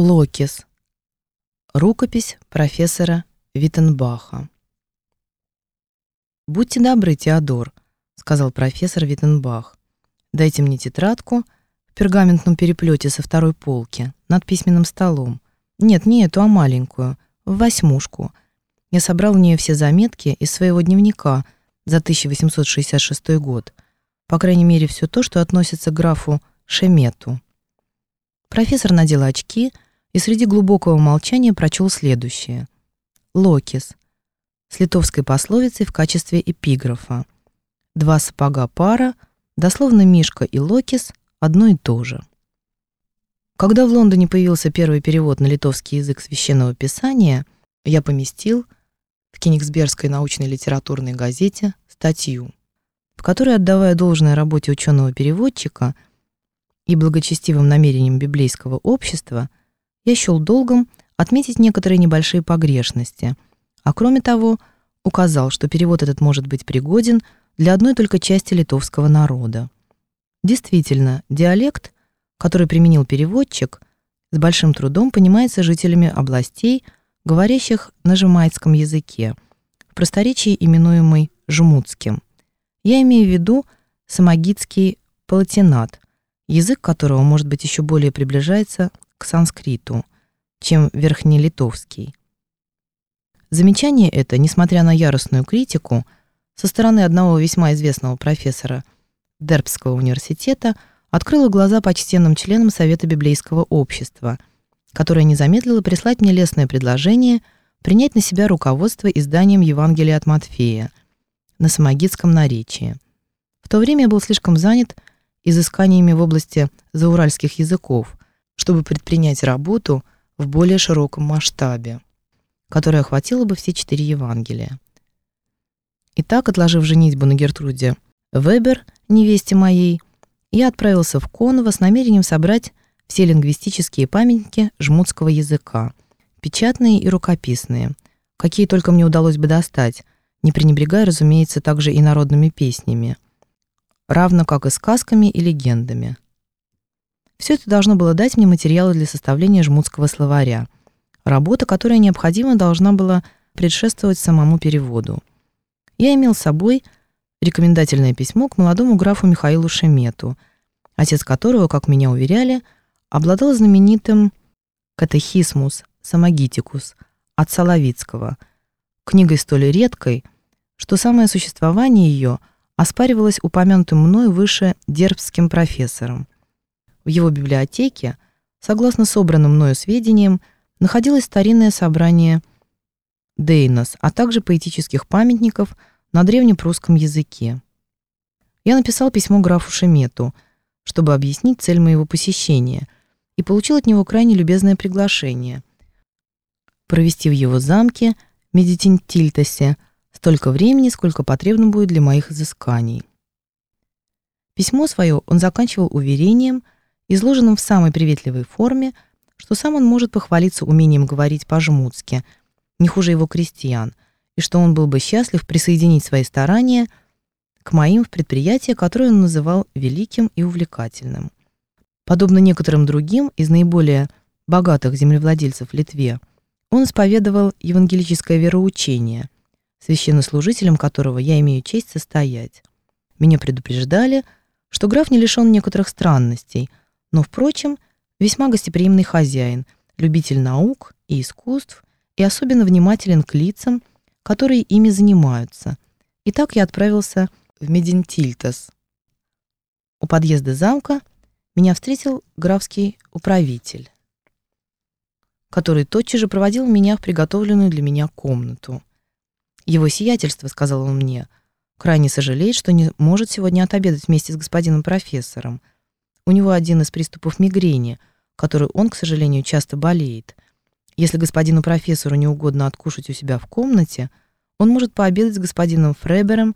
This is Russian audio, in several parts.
Локис. Рукопись профессора Виттенбаха. «Будьте добры, Теодор», — сказал профессор Виттенбах. «Дайте мне тетрадку в пергаментном переплете со второй полки над письменным столом. Нет, не эту, а маленькую, в восьмушку. Я собрал в нее все заметки из своего дневника за 1866 год. По крайней мере, все то, что относится к графу Шемету». Профессор надел очки — и среди глубокого молчания прочел следующее. «Локис» с литовской пословицей в качестве эпиграфа. «Два сапога пара, дословно Мишка и Локис – одно и то же». Когда в Лондоне появился первый перевод на литовский язык священного писания, я поместил в Кенигсбергской научной литературной газете статью, в которой, отдавая должное работе ученого-переводчика и благочестивым намерениям библейского общества, я счел долгом отметить некоторые небольшие погрешности, а кроме того, указал, что перевод этот может быть пригоден для одной только части литовского народа. Действительно, диалект, который применил переводчик, с большим трудом понимается жителями областей, говорящих на жемайцком языке, в просторечии именуемый жмутским. Я имею в виду самогитский палатинат, язык которого, может быть, еще более приближается к санскриту, чем верхнелитовский. Замечание это, несмотря на яростную критику, со стороны одного весьма известного профессора Дербского университета открыло глаза почтенным членам Совета библейского общества, которое не замедлило прислать мне лестное предложение принять на себя руководство изданием Евангелия от Матфея на самогитском наречии. В то время я был слишком занят изысканиями в области зауральских языков, чтобы предпринять работу в более широком масштабе, которая охватила бы все четыре Евангелия. Итак, отложив женитьбу на Гертруде Вебер, невесте моей, я отправился в Коново с намерением собрать все лингвистические памятники жмутского языка, печатные и рукописные, какие только мне удалось бы достать, не пренебрегая, разумеется, также и народными песнями, равно как и сказками и легендами. Все это должно было дать мне материалы для составления жмутского словаря, работа, которая необходимо должна была предшествовать самому переводу. Я имел с собой рекомендательное письмо к молодому графу Михаилу Шемету, отец которого, как меня уверяли, обладал знаменитым «Катехисмус Самогитикус» от Соловицкого, книгой столь редкой, что самое существование ее оспаривалось упомянутым мной выше дербским профессором. В его библиотеке, согласно собранным мною сведениям, находилось старинное собрание Дейнос, а также поэтических памятников на древнепрусском языке. Я написал письмо графу Шемету, чтобы объяснить цель моего посещения, и получил от него крайне любезное приглашение провести в его замке Медитинтильтосе столько времени, сколько потребно будет для моих изысканий. Письмо свое он заканчивал уверением – изложенном в самой приветливой форме, что сам он может похвалиться умением говорить по-жмутски, не хуже его крестьян, и что он был бы счастлив присоединить свои старания к моим в предприятие, которое он называл великим и увлекательным. Подобно некоторым другим из наиболее богатых землевладельцев в Литве, он исповедовал евангелическое вероучение, священнослужителем которого я имею честь состоять. Меня предупреждали, что граф не лишен некоторых странностей – но, впрочем, весьма гостеприимный хозяин, любитель наук и искусств и особенно внимателен к лицам, которые ими занимаются. И так я отправился в Медентильтас. У подъезда замка меня встретил графский управитель, который тотчас же проводил меня в приготовленную для меня комнату. Его сиятельство, сказал он мне, крайне сожалеет, что не может сегодня отобедать вместе с господином профессором, у него один из приступов мигрени, который он, к сожалению, часто болеет. Если господину профессору не угодно откушать у себя в комнате, он может пообедать с господином Фребером,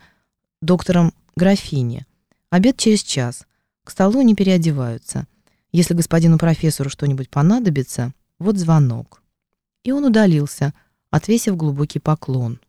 доктором Графини. Обед через час. К столу не переодеваются. Если господину профессору что-нибудь понадобится, вот звонок. И он удалился, отвесив глубокий поклон.